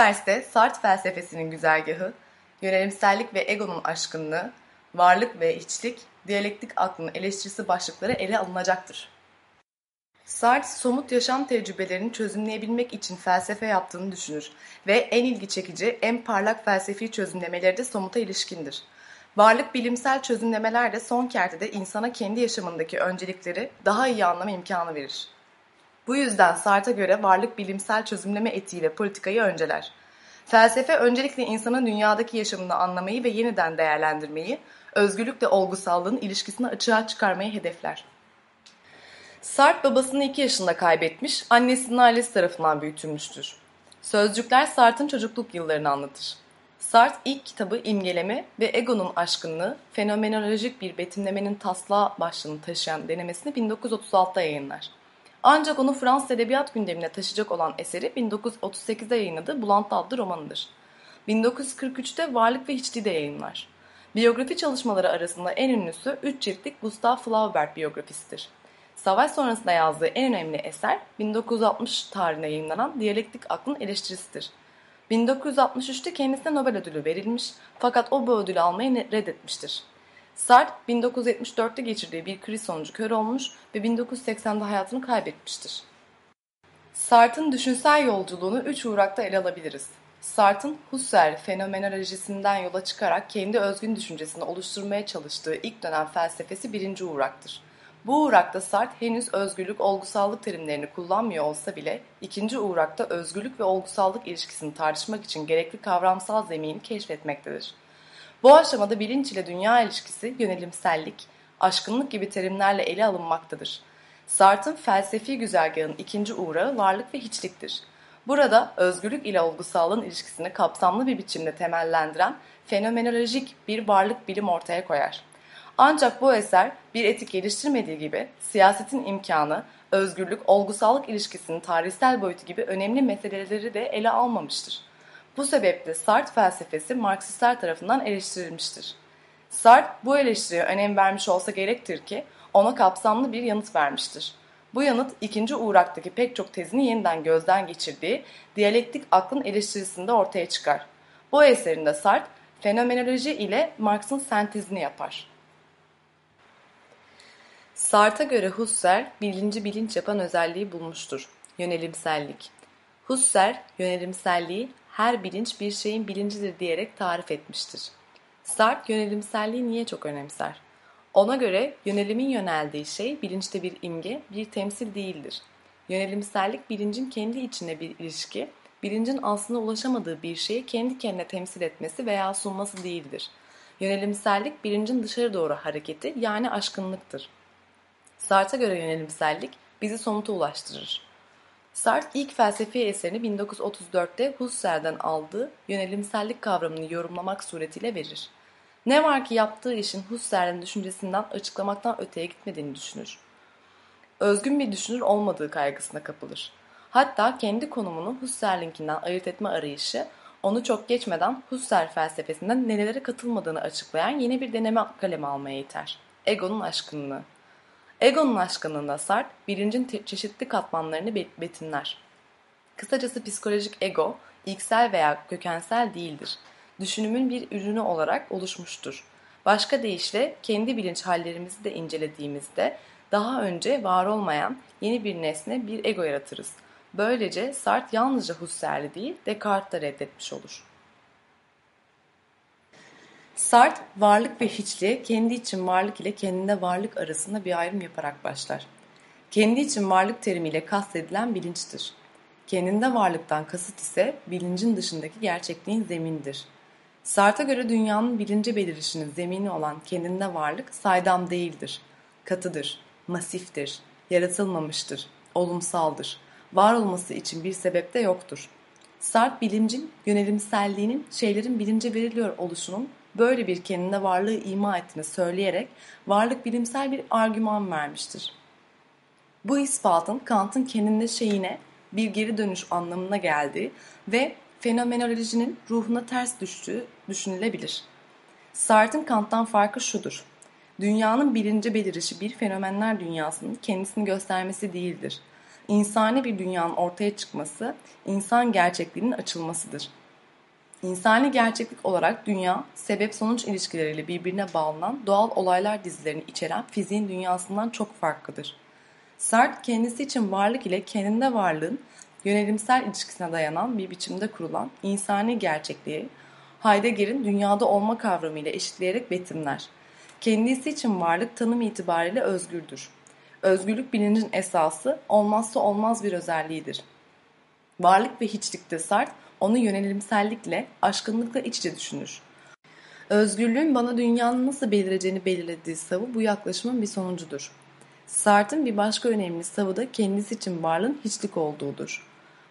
derste Sartre felsefesinin güzergahı, yönelimsellik ve egonun aşkınlığı, varlık ve hiçlik, diyalektik aklın eleştirisi başlıkları ele alınacaktır. Sartre somut yaşam tecrübelerini çözümleyebilmek için felsefe yaptığını düşünür ve en ilgi çekici, en parlak felsefi çözümlemeleri de somuta ilişkindir. Varlık bilimsel çözümlemeler de son kertede insana kendi yaşamındaki öncelikleri daha iyi anlama imkanı verir. Bu yüzden Sartre'a göre varlık bilimsel çözümleme etiğiyle politikayı önceler. Felsefe öncelikle insanın dünyadaki yaşamını anlamayı ve yeniden değerlendirmeyi, özgürlükle olgusallığın ilişkisini açığa çıkarmayı hedefler. Sartre babasını iki yaşında kaybetmiş, annesinin ailesi tarafından büyütülmüştür. Sözcükler Sartre'ın çocukluk yıllarını anlatır. Sartre ilk kitabı imgeleme ve egonun aşkınlığı, fenomenolojik bir betimlemenin taslağı başlığını taşıyan denemesini 1936'da yayınlar. Ancak onu Fransız edebiyat gündemine taşıyacak olan eseri 1938'de yayınladığı Bulantı adlı romanıdır. 1943'te Varlık ve Hiçliği de yayınlar. Biyografi çalışmaları arasında en ünlüsü 3 ciltlik Gustav Flaubert biyografisidir. Savaş sonrasında yazdığı en önemli eser 1960 tarihinde yayınlanan Diyalektik Aklın Eleştirisidir. 1963'te kendisine Nobel ödülü verilmiş fakat o bu ödülü almayı reddetmiştir. Sartre 1974'te geçirdiği bir kriz sonucu kör olmuş ve 1980'de hayatını kaybetmiştir. Sartre'ın düşünsel yolculuğunu üç uğrakta ele alabiliriz. Sartre'ın Husserl fenomenolojisinden yola çıkarak kendi özgün düşüncesini oluşturmaya çalıştığı ilk dönem felsefesi birinci uğraktır. Bu uğrakta Sartre henüz özgürlük, olgusallık terimlerini kullanmıyor olsa bile ikinci uğrakta özgürlük ve olgusallık ilişkisini tartışmak için gerekli kavramsal zemini keşfetmektedir. Bu aşamada bilinç ile dünya ilişkisi, yönelimsellik, aşkınlık gibi terimlerle ele alınmaktadır. Sartre'ın felsefi güzergahın ikinci uğrağı varlık ve hiçliktir. Burada özgürlük ile olgusallığın ilişkisini kapsamlı bir biçimde temellendiren fenomenolojik bir varlık bilim ortaya koyar. Ancak bu eser bir etik geliştirmediği gibi siyasetin imkanı, özgürlük, olgusallık ilişkisinin tarihsel boyutu gibi önemli meseleleri de ele almamıştır. Bu sebeple Sartre felsefesi Marksistler tarafından eleştirilmiştir. Sartre bu eleştiriye önem vermiş olsa gerektir ki ona kapsamlı bir yanıt vermiştir. Bu yanıt ikinci uğraktaki pek çok tezini yeniden gözden geçirdiği diyalektik aklın eleştirisinde ortaya çıkar. Bu eserinde Sartre fenomenoloji ile Marx'ın sentezini yapar. Sartre'a göre Husserl bilinci bilinç yapan özelliği bulmuştur. Yönelimsellik. Husserl yönelimselliği her bilinç bir şeyin bilincidir diyerek tarif etmiştir. Sartre yönelimselliği niye çok önemser? Ona göre yönelimin yöneldiği şey bilinçte bir imge, bir temsil değildir. Yönelimsellik bilincin kendi içine bir ilişki, bilincin aslında ulaşamadığı bir şeyi kendi kendine temsil etmesi veya sunması değildir. Yönelimsellik bilincin dışarı doğru hareketi yani aşkınlıktır. Sartre'a göre yönelimsellik bizi somuta ulaştırır. Sartre ilk felsefi eserini 1934'te Husserl'den aldığı yönelimsellik kavramını yorumlamak suretiyle verir. Ne var ki yaptığı işin Husserl'in düşüncesinden açıklamaktan öteye gitmediğini düşünür. Özgün bir düşünür olmadığı kaygısına kapılır. Hatta kendi konumunu Husserl'inkinden ayırt etme arayışı onu çok geçmeden Husserl felsefesinden nelere katılmadığını açıklayan yeni bir deneme kaleme almaya iter. Egonun aşkınlığı. Egonun aşkınlığında Sartre bilincin çeşitli katmanlarını betimler. Kısacası psikolojik ego, ilksel veya kökensel değildir. Düşünümün bir ürünü olarak oluşmuştur. Başka deyişle kendi bilinç hallerimizi de incelediğimizde daha önce var olmayan yeni bir nesne bir ego yaratırız. Böylece Sartre yalnızca Husserl'i değil Descartes'i de reddetmiş olur. Sartre varlık ve hiçliğe kendi için varlık ile kendinde varlık arasında bir ayrım yaparak başlar. Kendi için varlık terimiyle kastedilen bilinçtir. Kendinde varlıktan kasıt ise bilincin dışındaki gerçekliğin zemindir. Sartre'a göre dünyanın bilince belirişinin zemini olan kendinde varlık saydam değildir. Katıdır, masiftir, yaratılmamıştır, olumsaldır. Var olması için bir sebep de yoktur. Sartre bilincin yönelimselliğinin şeylerin bilince veriliyor oluşunun böyle bir kendine varlığı ima ettiğini söyleyerek varlık bilimsel bir argüman vermiştir. Bu ispatın Kant'ın kendinde şeyine bir geri dönüş anlamına geldiği ve fenomenolojinin ruhuna ters düştüğü düşünülebilir. Sartre'ın Kant'tan farkı şudur. Dünyanın bilince belirişi bir fenomenler dünyasının kendisini göstermesi değildir. insani bir dünyanın ortaya çıkması, insan gerçekliğinin açılmasıdır. İnsani gerçeklik olarak dünya, sebep-sonuç ilişkileriyle birbirine bağlanan doğal olaylar dizilerini içeren fiziğin dünyasından çok farklıdır. Sartre kendisi için varlık ile kendinde varlığın yönelimsel ilişkisine dayanan bir biçimde kurulan insani gerçekliği Heidegger'in dünyada olma kavramıyla eşitleyerek betimler. Kendisi için varlık tanım itibariyle özgürdür. Özgürlük bilincin esası, olmazsa olmaz bir özelliğidir. Varlık ve hiçlikte Sartre onu yönelimsellikle, aşkınlıkla iç içe düşünür. Özgürlüğün bana dünyanın nasıl belireceğini belirlediği savı bu yaklaşımın bir sonucudur. Sartre'ın bir başka önemli savı da kendisi için varlığın hiçlik olduğudur.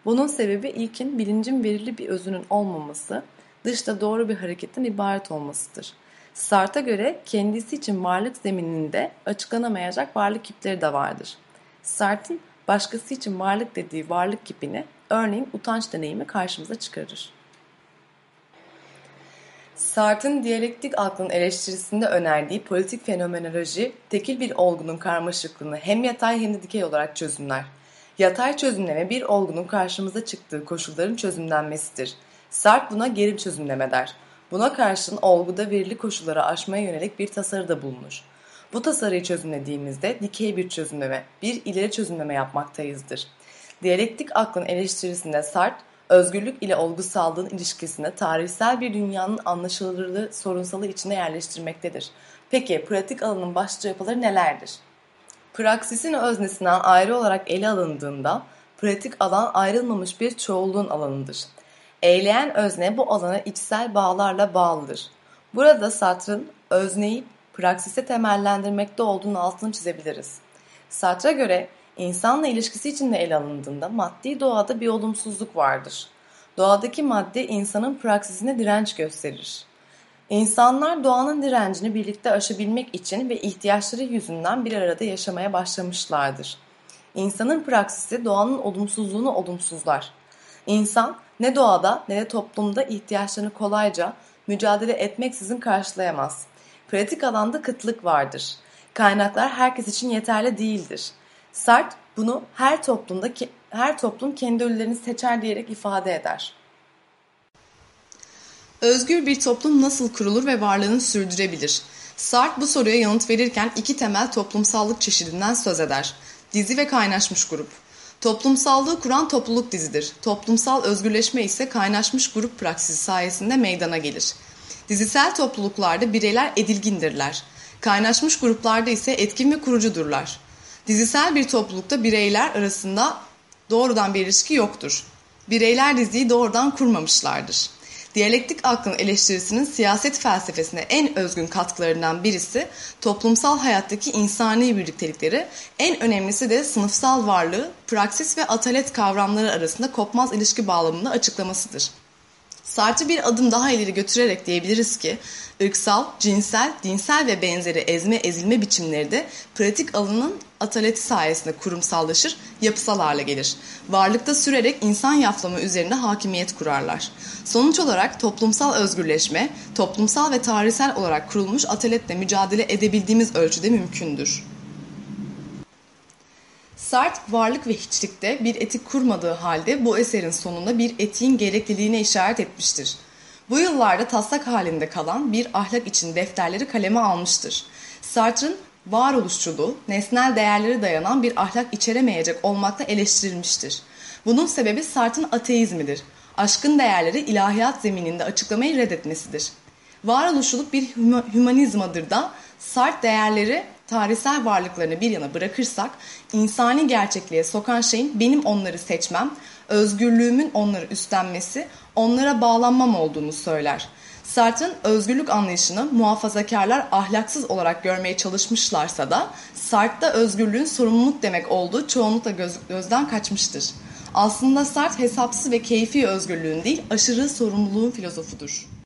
Bunun sebebi ilkin bilincin verili bir özünün olmaması, dışta doğru bir hareketten ibaret olmasıdır. Sartre'a göre kendisi için varlık zemininde açıklanamayacak varlık kipleri de vardır. Sartre'ın başkası için varlık dediği varlık kipini örneğin utanç deneyimi karşımıza çıkarır. Sartre'ın diyalektik aklın eleştirisinde önerdiği politik fenomenoloji, tekil bir olgunun karmaşıklığını hem yatay hem de dikey olarak çözümler. Yatay çözümleme bir olgunun karşımıza çıktığı koşulların çözümlenmesidir. Sartre buna gerim çözümleme der. Buna karşın olguda verili koşulları aşmaya yönelik bir tasarı da bulunur. Bu tasarıyı çözümlediğimizde dikey bir çözümleme, bir ileri çözümleme yapmaktayızdır. Diyalektik aklın eleştirisinde Sartre, özgürlük ile olgusallığın ilişkisini tarihsel bir dünyanın anlaşılırlığı sorunsalı içine yerleştirmektedir. Peki pratik alanın başlıca yapıları nelerdir? Praksisin öznesinden ayrı olarak ele alındığında pratik alan ayrılmamış bir çoğulluğun alanıdır. Eyleyen özne bu alana içsel bağlarla bağlıdır. Burada Sartre'ın özneyi praksise temellendirmekte olduğunu altını çizebiliriz. Sartre'a göre insanla ilişkisi içinde ele alındığında maddi doğada bir olumsuzluk vardır. Doğadaki madde insanın praksisine direnç gösterir. İnsanlar doğanın direncini birlikte aşabilmek için ve ihtiyaçları yüzünden bir arada yaşamaya başlamışlardır. İnsanın praksisi doğanın olumsuzluğunu olumsuzlar. İnsan ne doğada ne de toplumda ihtiyaçlarını kolayca mücadele etmeksizin karşılayamaz. Pratik alanda kıtlık vardır. Kaynaklar herkes için yeterli değildir. Sartre bunu her toplumda her toplum kendi ölülerini seçer diyerek ifade eder. Özgür bir toplum nasıl kurulur ve varlığını sürdürebilir? Sartre bu soruya yanıt verirken iki temel toplumsallık çeşidinden söz eder. Dizi ve kaynaşmış grup. Toplumsallığı kuran topluluk dizidir. Toplumsal özgürleşme ise kaynaşmış grup praksisi sayesinde meydana gelir. Dizisel topluluklarda bireyler edilgindirler. Kaynaşmış gruplarda ise etkin ve kurucudurlar. Dizisel bir toplulukta bireyler arasında doğrudan bir ilişki yoktur. Bireyler diziyi doğrudan kurmamışlardır. Diyalektik aklın eleştirisinin siyaset felsefesine en özgün katkılarından birisi toplumsal hayattaki insani birliktelikleri, en önemlisi de sınıfsal varlığı, praksis ve atalet kavramları arasında kopmaz ilişki bağlamında açıklamasıdır. Sartre bir adım daha ileri götürerek diyebiliriz ki ırksal, cinsel, dinsel ve benzeri ezme ezilme biçimleri de pratik alanın ataleti sayesinde kurumsallaşır, yapısal hale gelir. Varlıkta sürerek insan yaflama üzerinde hakimiyet kurarlar. Sonuç olarak toplumsal özgürleşme, toplumsal ve tarihsel olarak kurulmuş ataletle mücadele edebildiğimiz ölçüde mümkündür. Sartre varlık ve hiçlikte bir etik kurmadığı halde bu eserin sonunda bir etiğin gerekliliğine işaret etmiştir. Bu yıllarda taslak halinde kalan bir ahlak için defterleri kaleme almıştır. Sartre'ın varoluşçuluğu, nesnel değerlere dayanan bir ahlak içeremeyecek olmakla eleştirilmiştir. Bunun sebebi Sartre'ın ateizmidir. Aşkın değerleri ilahiyat zemininde açıklamayı reddetmesidir. Varoluşçuluk bir hümanizmadır da Sartre değerleri tarihsel varlıklarını bir yana bırakırsak insani gerçekliğe sokan şeyin benim onları seçmem, özgürlüğümün onları üstlenmesi, onlara bağlanmam olduğunu söyler. Sartre'ın özgürlük anlayışını muhafazakarlar ahlaksız olarak görmeye çalışmışlarsa da Sartre'da özgürlüğün sorumluluk demek olduğu çoğunlukla göz, gözden kaçmıştır. Aslında Sartre hesapsız ve keyfi özgürlüğün değil aşırı sorumluluğun filozofudur.